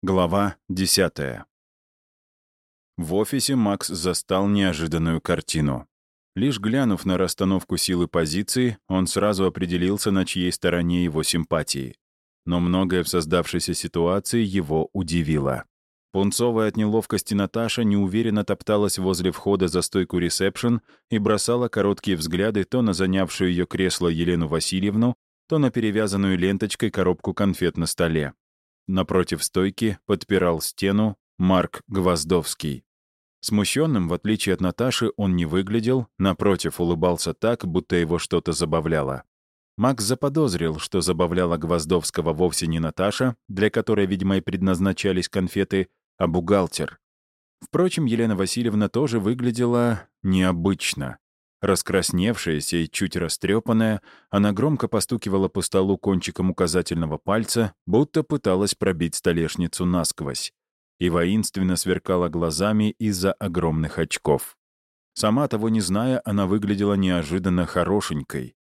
Глава 10. В офисе Макс застал неожиданную картину. Лишь глянув на расстановку силы позиции, он сразу определился, на чьей стороне его симпатии. Но многое в создавшейся ситуации его удивило. Пунцовая от неловкости Наташа неуверенно топталась возле входа за стойку ресепшн и бросала короткие взгляды то на занявшую ее кресло Елену Васильевну, то на перевязанную ленточкой коробку конфет на столе. Напротив стойки подпирал стену Марк Гвоздовский. Смущенным, в отличие от Наташи, он не выглядел, напротив, улыбался так, будто его что-то забавляло. Макс заподозрил, что забавляла Гвоздовского вовсе не Наташа, для которой, видимо, и предназначались конфеты, а бухгалтер. Впрочем, Елена Васильевна тоже выглядела необычно. Раскрасневшаяся и чуть растрепанная, она громко постукивала по столу кончиком указательного пальца, будто пыталась пробить столешницу насквозь, и воинственно сверкала глазами из-за огромных очков. Сама того не зная, она выглядела неожиданно хорошенькой.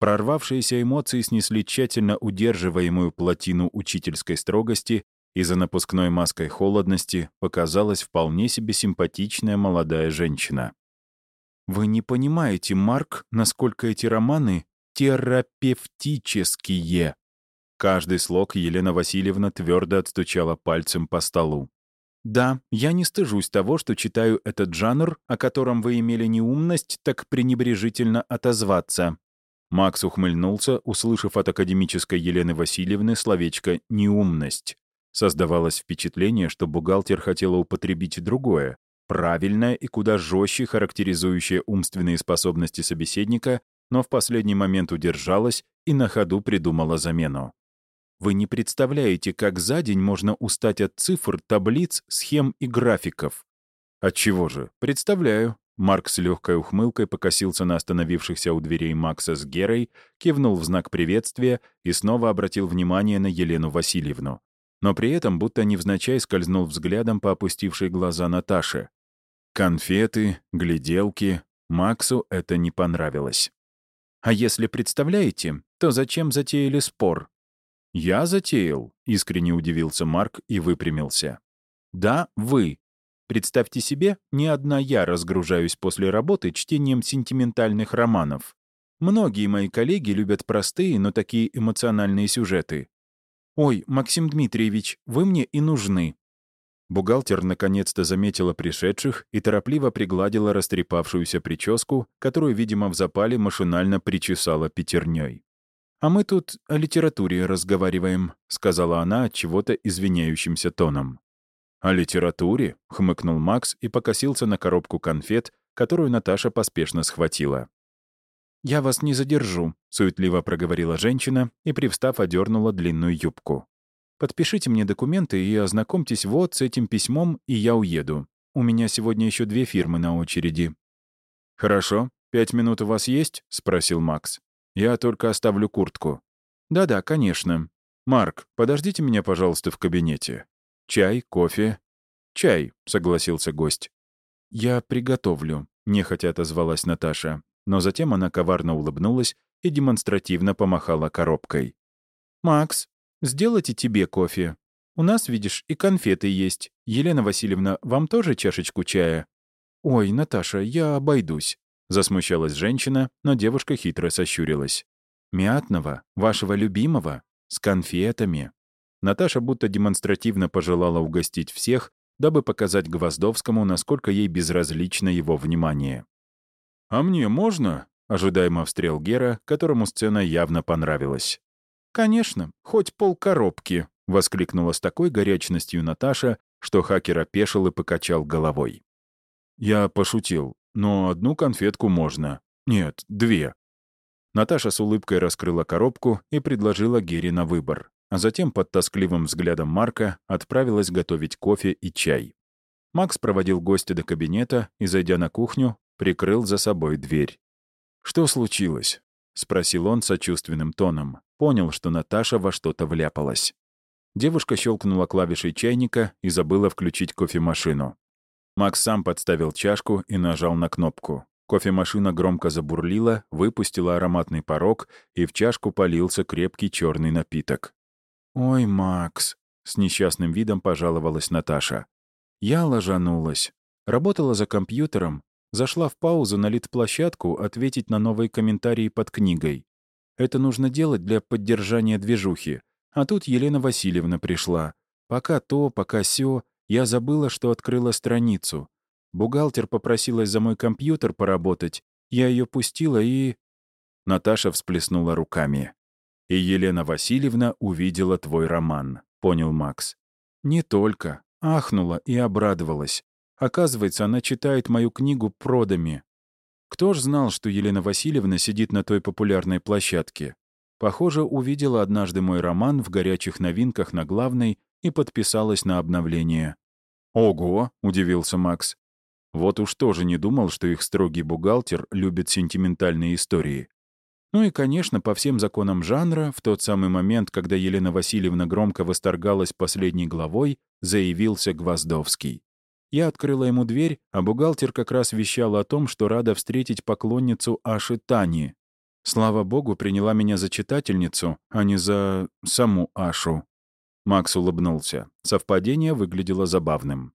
Прорвавшиеся эмоции снесли тщательно удерживаемую плотину учительской строгости, и за напускной маской холодности показалась вполне себе симпатичная молодая женщина. Вы не понимаете, Марк, насколько эти романы терапевтические. Каждый слог Елена Васильевна твердо отстучала пальцем по столу. Да, я не стыжусь того, что читаю этот жанр, о котором вы имели неумность так пренебрежительно отозваться. Макс ухмыльнулся, услышав от академической Елены Васильевны словечко «неумность». Создавалось впечатление, что бухгалтер хотела употребить другое, правильное и куда жестче характеризующее умственные способности собеседника, но в последний момент удержалась и на ходу придумала замену. Вы не представляете, как за день можно устать от цифр, таблиц, схем и графиков. Отчего же? Представляю. Марк с легкой ухмылкой покосился на остановившихся у дверей Макса с Герой, кивнул в знак приветствия и снова обратил внимание на Елену Васильевну. Но при этом будто невзначай скользнул взглядом по опустившей глаза Наташи. Конфеты, гляделки. Максу это не понравилось. «А если представляете, то зачем затеяли спор?» «Я затеял», — искренне удивился Марк и выпрямился. «Да, вы. Представьте себе, не одна я разгружаюсь после работы чтением сентиментальных романов. Многие мои коллеги любят простые, но такие эмоциональные сюжеты. «Ой, Максим Дмитриевич, вы мне и нужны. Бухгалтер наконец-то заметила пришедших и торопливо пригладила растрепавшуюся прическу, которую, видимо, в запале машинально причесала пятерней. «А мы тут о литературе разговариваем», — сказала она чего-то извиняющимся тоном. «О литературе?» — хмыкнул Макс и покосился на коробку конфет, которую Наташа поспешно схватила. «Я вас не задержу», — суетливо проговорила женщина и, привстав, одернула длинную юбку. Подпишите мне документы и ознакомьтесь вот с этим письмом, и я уеду. У меня сегодня еще две фирмы на очереди». «Хорошо. Пять минут у вас есть?» — спросил Макс. «Я только оставлю куртку». «Да-да, конечно. Марк, подождите меня, пожалуйста, в кабинете. Чай, кофе?» «Чай», — согласился гость. «Я приготовлю», — нехотя отозвалась Наташа. Но затем она коварно улыбнулась и демонстративно помахала коробкой. «Макс, Сделайте тебе кофе. У нас, видишь, и конфеты есть. Елена Васильевна, вам тоже чашечку чая?» «Ой, Наташа, я обойдусь», — засмущалась женщина, но девушка хитро сощурилась. «Мятного, вашего любимого, с конфетами». Наташа будто демонстративно пожелала угостить всех, дабы показать Гвоздовскому, насколько ей безразлично его внимание. «А мне можно?» — ожидаемо встрел Гера, которому сцена явно понравилась. «Конечно, хоть полкоробки», — воскликнула с такой горячностью Наташа, что хакер опешил и покачал головой. «Я пошутил, но одну конфетку можно. Нет, две». Наташа с улыбкой раскрыла коробку и предложила Гере на выбор, а затем под тоскливым взглядом Марка отправилась готовить кофе и чай. Макс проводил гостя до кабинета и, зайдя на кухню, прикрыл за собой дверь. «Что случилось?» — спросил он сочувственным тоном. Понял, что Наташа во что-то вляпалась. Девушка щелкнула клавишей чайника и забыла включить кофемашину. Макс сам подставил чашку и нажал на кнопку. Кофемашина громко забурлила, выпустила ароматный порог, и в чашку полился крепкий черный напиток. «Ой, Макс», — с несчастным видом пожаловалась Наташа. Я ложанулась. Работала за компьютером, зашла в паузу на лид-площадку ответить на новые комментарии под книгой. Это нужно делать для поддержания движухи. А тут Елена Васильевна пришла. Пока то, пока сё, я забыла, что открыла страницу. Бухгалтер попросилась за мой компьютер поработать. Я ее пустила и... Наташа всплеснула руками. «И Елена Васильевна увидела твой роман», — понял Макс. «Не только. Ахнула и обрадовалась. Оказывается, она читает мою книгу продами. Кто ж знал, что Елена Васильевна сидит на той популярной площадке? Похоже, увидела однажды мой роман в горячих новинках на главной и подписалась на обновление. «Ого!» — удивился Макс. Вот уж тоже не думал, что их строгий бухгалтер любит сентиментальные истории. Ну и, конечно, по всем законам жанра, в тот самый момент, когда Елена Васильевна громко восторгалась последней главой, заявился Гвоздовский. Я открыла ему дверь, а бухгалтер как раз вещал о том, что рада встретить поклонницу Аши Тани. Слава богу, приняла меня за читательницу, а не за саму Ашу. Макс улыбнулся. Совпадение выглядело забавным.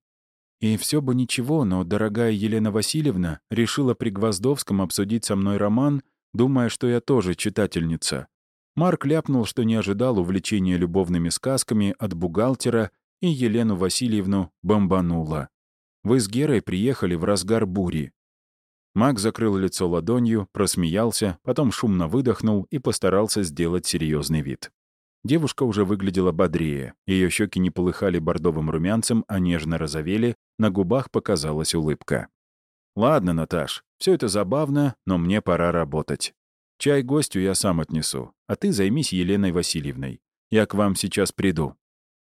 И все бы ничего, но дорогая Елена Васильевна решила при Гвоздовском обсудить со мной роман — думая, что я тоже читательница. Марк ляпнул, что не ожидал увлечения любовными сказками от бухгалтера, и Елену Васильевну бомбануло. Вы с Герой приехали в разгар бури. Мак закрыл лицо ладонью, просмеялся, потом шумно выдохнул и постарался сделать серьезный вид. Девушка уже выглядела бодрее. Ее щеки не полыхали бордовым румянцем, а нежно розовели, на губах показалась улыбка. «Ладно, Наташ, все это забавно, но мне пора работать. Чай гостю я сам отнесу, а ты займись Еленой Васильевной. Я к вам сейчас приду».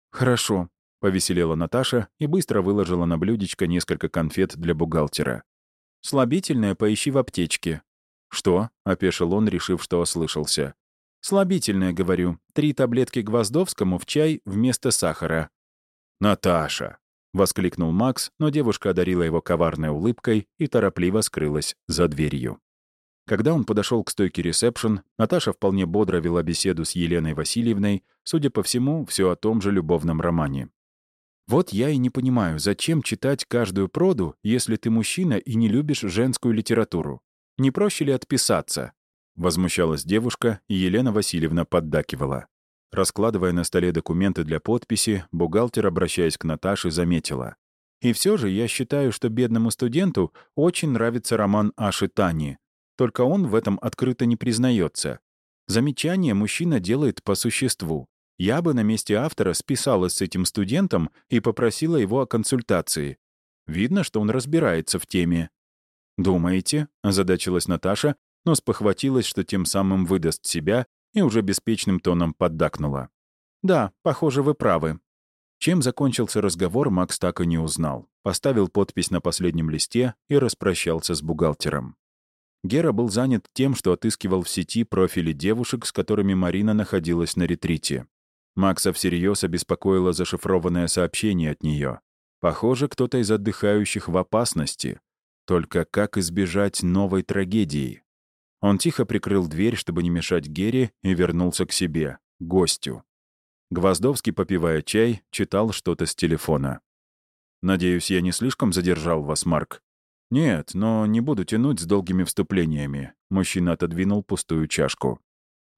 «Хорошо», — повеселела Наташа и быстро выложила на блюдечко несколько конфет для бухгалтера. «Слабительное поищи в аптечке». «Что?» — опешил он, решив, что ослышался. «Слабительное, говорю. Три таблетки Гвоздовскому в чай вместо сахара». «Наташа!» — воскликнул Макс, но девушка одарила его коварной улыбкой и торопливо скрылась за дверью. Когда он подошел к стойке ресепшн, Наташа вполне бодро вела беседу с Еленой Васильевной, судя по всему, все о том же любовном романе. «Вот я и не понимаю, зачем читать каждую проду, если ты мужчина и не любишь женскую литературу? Не проще ли отписаться?» Возмущалась девушка, и Елена Васильевна поддакивала. Раскладывая на столе документы для подписи, бухгалтер, обращаясь к Наташе, заметила. «И все же я считаю, что бедному студенту очень нравится роман Аши Тани. Только он в этом открыто не признается. Замечание мужчина делает по существу. Я бы на месте автора списалась с этим студентом и попросила его о консультации. Видно, что он разбирается в теме». «Думаете?» — озадачилась Наташа, но спохватилась, что тем самым выдаст себя и уже беспечным тоном поддакнула. «Да, похоже, вы правы». Чем закончился разговор, Макс так и не узнал. Поставил подпись на последнем листе и распрощался с бухгалтером. Гера был занят тем, что отыскивал в сети профили девушек, с которыми Марина находилась на ретрите. Макса всерьез обеспокоило зашифрованное сообщение от нее. Похоже, кто-то из отдыхающих в опасности. Только как избежать новой трагедии? Он тихо прикрыл дверь, чтобы не мешать Гере, и вернулся к себе, гостю. Гвоздовский, попивая чай, читал что-то с телефона. «Надеюсь, я не слишком задержал вас, Марк?» «Нет, но не буду тянуть с долгими вступлениями». Мужчина отодвинул пустую чашку.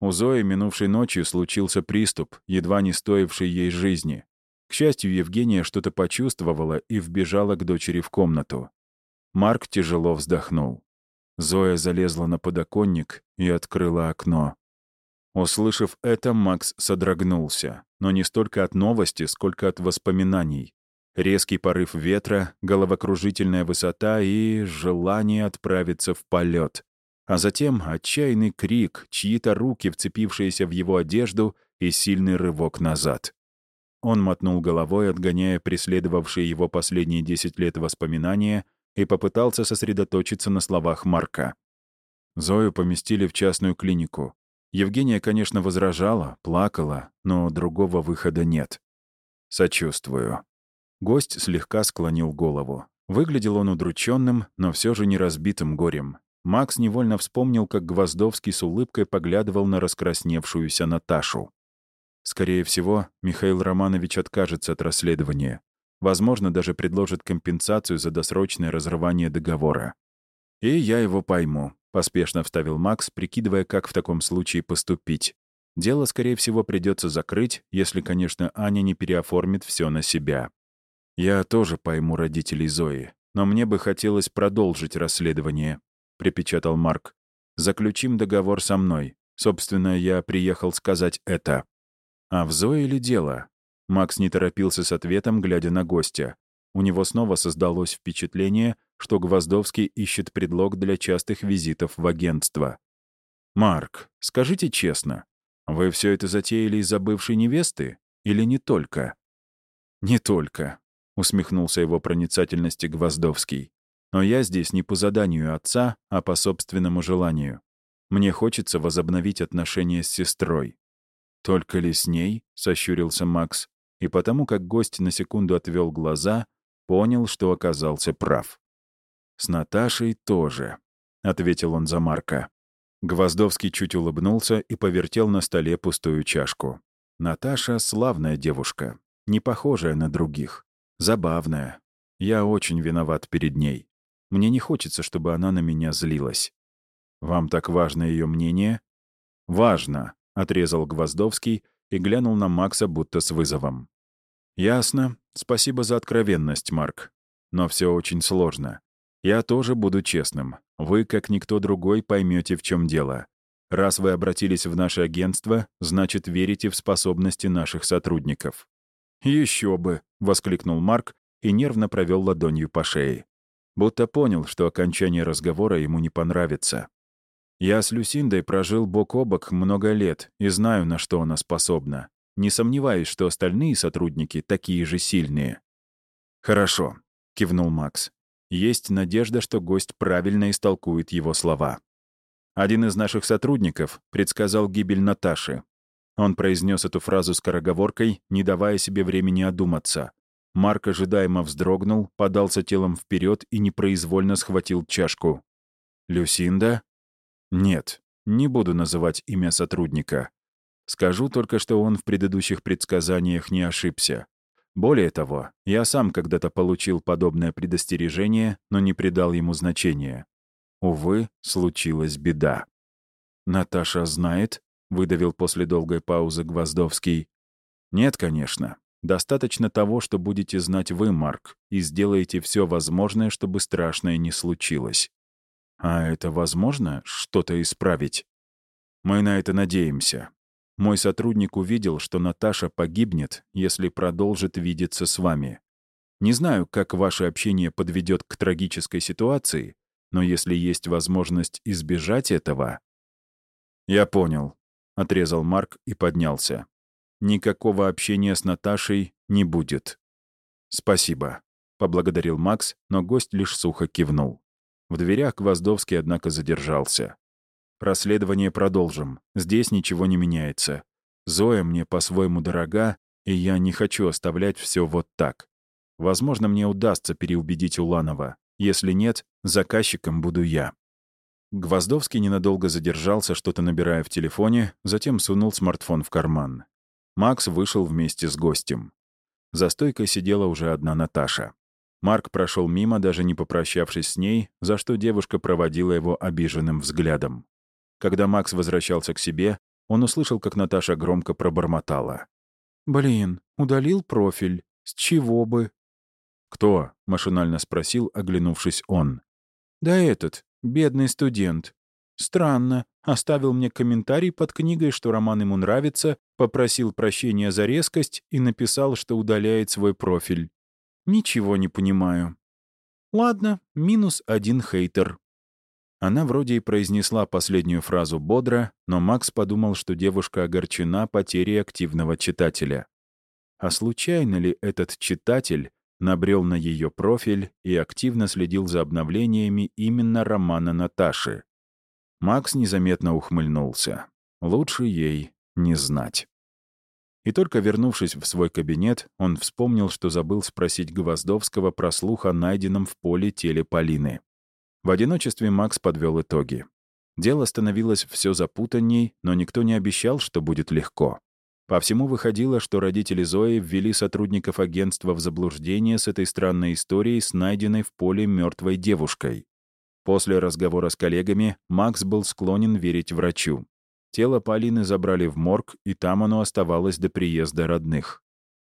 У Зои минувшей ночью случился приступ, едва не стоивший ей жизни. К счастью, Евгения что-то почувствовала и вбежала к дочери в комнату. Марк тяжело вздохнул. Зоя залезла на подоконник и открыла окно. Услышав это, Макс содрогнулся, но не столько от новости, сколько от воспоминаний. Резкий порыв ветра, головокружительная высота и желание отправиться в полет. А затем отчаянный крик, чьи-то руки, вцепившиеся в его одежду, и сильный рывок назад. Он мотнул головой, отгоняя преследовавшие его последние десять лет воспоминания, и попытался сосредоточиться на словах Марка. Зою поместили в частную клинику. Евгения, конечно, возражала, плакала, но другого выхода нет. Сочувствую. Гость слегка склонил голову. Выглядел он удрученным, но все же не разбитым горем. Макс невольно вспомнил, как Гвоздовский с улыбкой поглядывал на раскрасневшуюся Наташу. Скорее всего, Михаил Романович откажется от расследования. Возможно, даже предложит компенсацию за досрочное разрывание договора. «И я его пойму», — поспешно вставил Макс, прикидывая, как в таком случае поступить. Дело, скорее всего, придется закрыть, если, конечно, Аня не переоформит все на себя. «Я тоже пойму родителей Зои, но мне бы хотелось продолжить расследование», — припечатал Марк. «Заключим договор со мной. Собственно, я приехал сказать это». «А в Зое ли дело?» Макс не торопился с ответом, глядя на гостя. У него снова создалось впечатление, что Гвоздовский ищет предлог для частых визитов в агентство. «Марк, скажите честно, вы все это затеяли из-за бывшей невесты? Или не только?» «Не только», — усмехнулся его проницательности Гвоздовский. «Но я здесь не по заданию отца, а по собственному желанию. Мне хочется возобновить отношения с сестрой». «Только ли с ней?» — сощурился Макс и потому как гость на секунду отвел глаза, понял, что оказался прав. «С Наташей тоже», — ответил он за Марка. Гвоздовский чуть улыбнулся и повертел на столе пустую чашку. «Наташа — славная девушка, не похожая на других, забавная. Я очень виноват перед ней. Мне не хочется, чтобы она на меня злилась. Вам так важно ее мнение?» «Важно», — отрезал Гвоздовский и глянул на Макса будто с вызовом. «Ясно. Спасибо за откровенность, Марк. Но все очень сложно. Я тоже буду честным. Вы, как никто другой, поймете, в чем дело. Раз вы обратились в наше агентство, значит, верите в способности наших сотрудников». Еще бы!» — воскликнул Марк и нервно провел ладонью по шее. Будто понял, что окончание разговора ему не понравится. Я с Люсиндой прожил бок о бок много лет и знаю, на что она способна. Не сомневаюсь, что остальные сотрудники такие же сильные. «Хорошо», — кивнул Макс. Есть надежда, что гость правильно истолкует его слова. Один из наших сотрудников предсказал гибель Наташи. Он произнес эту фразу скороговоркой, не давая себе времени одуматься. Марк ожидаемо вздрогнул, подался телом вперед и непроизвольно схватил чашку. «Люсинда?» Нет, не буду называть имя сотрудника. Скажу только, что он в предыдущих предсказаниях не ошибся. Более того, я сам когда-то получил подобное предостережение, но не придал ему значения. Увы, случилась беда. «Наташа знает?» — выдавил после долгой паузы Гвоздовский. «Нет, конечно. Достаточно того, что будете знать вы, Марк, и сделаете все возможное, чтобы страшное не случилось. А это возможно что-то исправить? Мы на это надеемся. Мой сотрудник увидел, что Наташа погибнет, если продолжит видеться с вами. Не знаю, как ваше общение подведет к трагической ситуации, но если есть возможность избежать этого... «Я понял», — отрезал Марк и поднялся. «Никакого общения с Наташей не будет». «Спасибо», — поблагодарил Макс, но гость лишь сухо кивнул. В дверях Гвоздовский, однако, задержался. «Расследование продолжим. Здесь ничего не меняется. Зоя мне по-своему дорога, и я не хочу оставлять все вот так. Возможно, мне удастся переубедить Уланова. Если нет, заказчиком буду я». Гвоздовский ненадолго задержался, что-то набирая в телефоне, затем сунул смартфон в карман. Макс вышел вместе с гостем. За стойкой сидела уже одна Наташа. Марк прошел мимо, даже не попрощавшись с ней, за что девушка проводила его обиженным взглядом. Когда Макс возвращался к себе, он услышал, как Наташа громко пробормотала. «Блин, удалил профиль. С чего бы?» «Кто?» — машинально спросил, оглянувшись он. «Да этот, бедный студент. Странно. Оставил мне комментарий под книгой, что роман ему нравится, попросил прощения за резкость и написал, что удаляет свой профиль. Ничего не понимаю. Ладно, минус один хейтер. Она вроде и произнесла последнюю фразу бодро, но Макс подумал, что девушка огорчена потерей активного читателя. А случайно ли этот читатель набрел на ее профиль и активно следил за обновлениями именно романа Наташи? Макс незаметно ухмыльнулся. Лучше ей не знать. И только вернувшись в свой кабинет, он вспомнил, что забыл спросить Гвоздовского про слух о найденном в поле теле Полины. В одиночестве Макс подвел итоги. Дело становилось все запутанней, но никто не обещал, что будет легко. По всему выходило, что родители Зои ввели сотрудников агентства в заблуждение с этой странной историей с найденной в поле мертвой девушкой. После разговора с коллегами Макс был склонен верить врачу. Тело Полины забрали в морг, и там оно оставалось до приезда родных.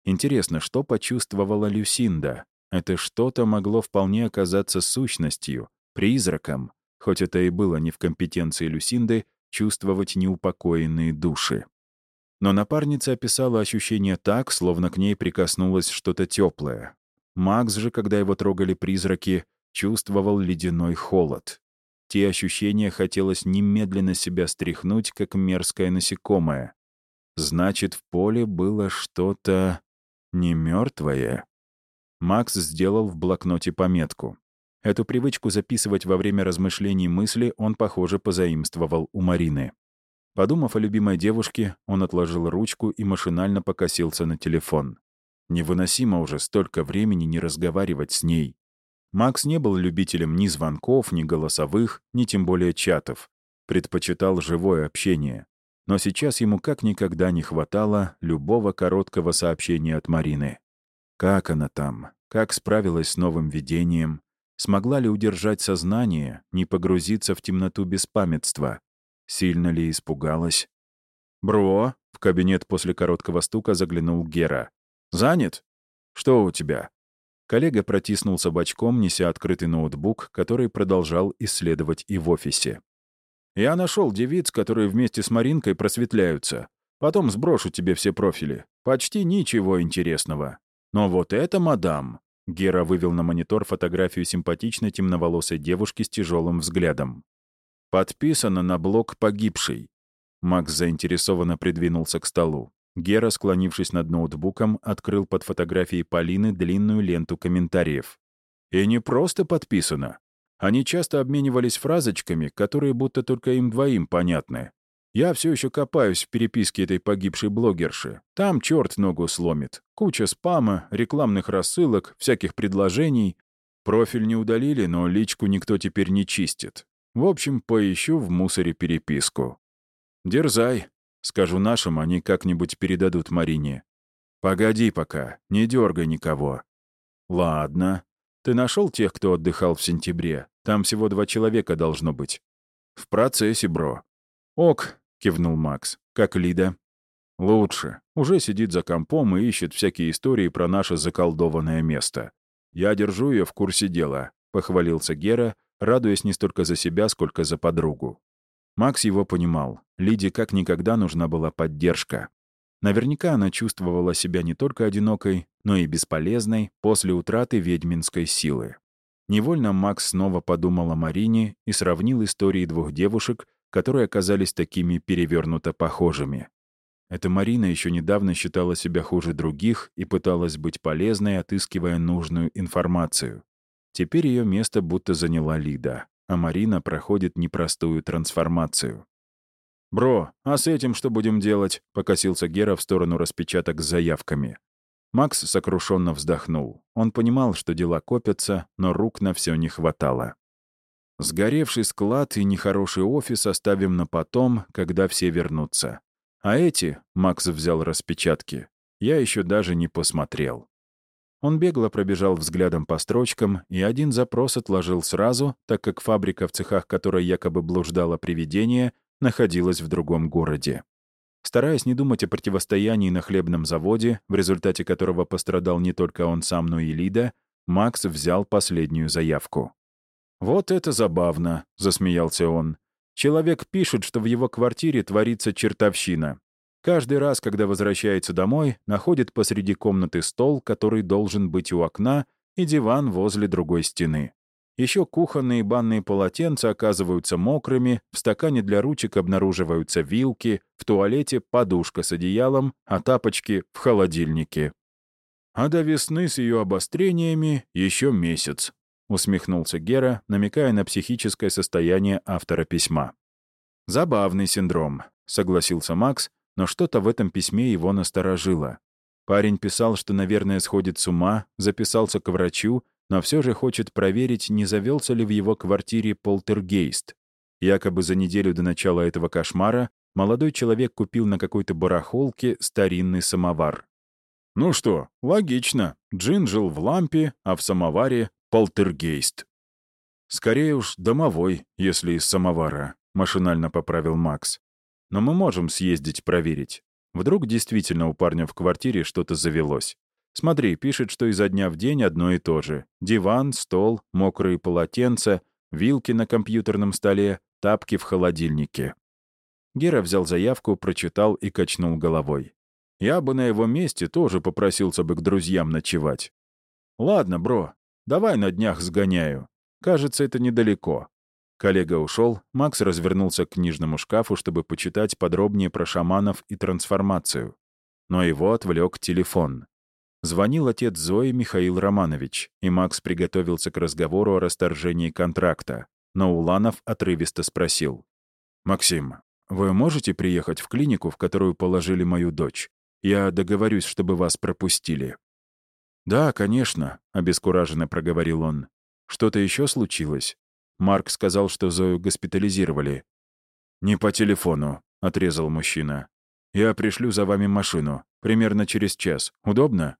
Интересно, что почувствовала Люсинда? Это что-то могло вполне оказаться сущностью, призраком, хоть это и было не в компетенции Люсинды чувствовать неупокоенные души. Но напарница описала ощущение так, словно к ней прикоснулось что-то теплое. Макс же, когда его трогали призраки, чувствовал ледяной холод. Те ощущения хотелось немедленно себя стряхнуть, как мерзкое насекомое. Значит, в поле было что-то не мертвое. Макс сделал в блокноте пометку. Эту привычку записывать во время размышлений мысли он, похоже, позаимствовал у Марины. Подумав о любимой девушке, он отложил ручку и машинально покосился на телефон. Невыносимо уже столько времени не разговаривать с ней. Макс не был любителем ни звонков, ни голосовых, ни тем более чатов. Предпочитал живое общение. Но сейчас ему как никогда не хватало любого короткого сообщения от Марины. Как она там? Как справилась с новым видением? Смогла ли удержать сознание, не погрузиться в темноту беспамятства? Сильно ли испугалась? «Бро!» — в кабинет после короткого стука заглянул Гера. «Занят? Что у тебя?» Коллега протиснулся бочком, неся открытый ноутбук, который продолжал исследовать и в офисе. «Я нашел девиц, которые вместе с Маринкой просветляются. Потом сброшу тебе все профили. Почти ничего интересного. Но вот это, мадам!» Гера вывел на монитор фотографию симпатичной темноволосой девушки с тяжелым взглядом. Подписано на блог погибшей. Макс заинтересованно придвинулся к столу. Гера, склонившись над ноутбуком, открыл под фотографией Полины длинную ленту комментариев. И не просто подписано. Они часто обменивались фразочками, которые будто только им двоим понятны. Я все еще копаюсь в переписке этой погибшей блогерши. Там черт ногу сломит. Куча спама, рекламных рассылок, всяких предложений. Профиль не удалили, но личку никто теперь не чистит. В общем, поищу в мусоре переписку. Дерзай. Скажу нашим, они как-нибудь передадут Марине. Погоди пока, не дергай никого. Ладно. Ты нашел тех, кто отдыхал в сентябре? Там всего два человека должно быть. В процессе, бро. Ок, кивнул Макс. Как Лида? Лучше. Уже сидит за компом и ищет всякие истории про наше заколдованное место. Я держу ее в курсе дела, похвалился Гера, радуясь не столько за себя, сколько за подругу. Макс его понимал. Лиде как никогда нужна была поддержка. Наверняка она чувствовала себя не только одинокой, но и бесполезной после утраты ведьминской силы. Невольно Макс снова подумал о Марине и сравнил истории двух девушек, которые оказались такими перевернуто похожими. Эта Марина еще недавно считала себя хуже других и пыталась быть полезной, отыскивая нужную информацию. Теперь ее место будто заняла Лида, а Марина проходит непростую трансформацию. «Бро, а с этим что будем делать?» — покосился Гера в сторону распечаток с заявками. Макс сокрушенно вздохнул. Он понимал, что дела копятся, но рук на все не хватало. Сгоревший склад и нехороший офис оставим на потом, когда все вернутся. А эти, — Макс взял распечатки, — я еще даже не посмотрел. Он бегло пробежал взглядом по строчкам и один запрос отложил сразу, так как фабрика, в цехах которой якобы блуждало привидение, находилась в другом городе. Стараясь не думать о противостоянии на хлебном заводе, в результате которого пострадал не только он сам, но и Лида, Макс взял последнюю заявку. «Вот это забавно», — засмеялся он. «Человек пишет, что в его квартире творится чертовщина. Каждый раз, когда возвращается домой, находит посреди комнаты стол, который должен быть у окна, и диван возле другой стены. Еще кухонные и банные полотенца оказываются мокрыми, в стакане для ручек обнаруживаются вилки, в туалете подушка с одеялом, а тапочки в холодильнике. А до весны с ее обострениями еще месяц, усмехнулся Гера, намекая на психическое состояние автора письма. Забавный синдром, согласился Макс, но что-то в этом письме его насторожило. Парень писал, что, наверное, сходит с ума, записался к врачу, но все же хочет проверить, не завелся ли в его квартире полтергейст. Якобы за неделю до начала этого кошмара молодой человек купил на какой-то барахолке старинный самовар. Ну что, логично. Джин жил в лампе, а в самоваре — полтергейст. Скорее уж домовой, если из самовара, — машинально поправил Макс. Но мы можем съездить проверить. Вдруг действительно у парня в квартире что-то завелось. Смотри, пишет, что изо дня в день одно и то же. Диван, стол, мокрые полотенца, вилки на компьютерном столе, тапки в холодильнике. Гера взял заявку, прочитал и качнул головой. Я бы на его месте тоже попросился бы к друзьям ночевать. Ладно, бро, давай на днях сгоняю. Кажется, это недалеко. Коллега ушел, Макс развернулся к книжному шкафу, чтобы почитать подробнее про шаманов и трансформацию. Но его отвлек телефон. Звонил отец Зои Михаил Романович, и Макс приготовился к разговору о расторжении контракта. Но Уланов отрывисто спросил. «Максим, вы можете приехать в клинику, в которую положили мою дочь? Я договорюсь, чтобы вас пропустили». «Да, конечно», — обескураженно проговорил он. «Что-то еще случилось? Марк сказал, что Зою госпитализировали. «Не по телефону», — отрезал мужчина. «Я пришлю за вами машину. Примерно через час. Удобно?»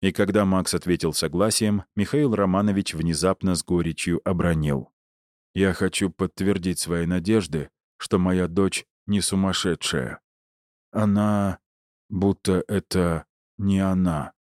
И когда Макс ответил согласием, Михаил Романович внезапно с горечью обронил. «Я хочу подтвердить свои надежды, что моя дочь не сумасшедшая. Она... будто это не она».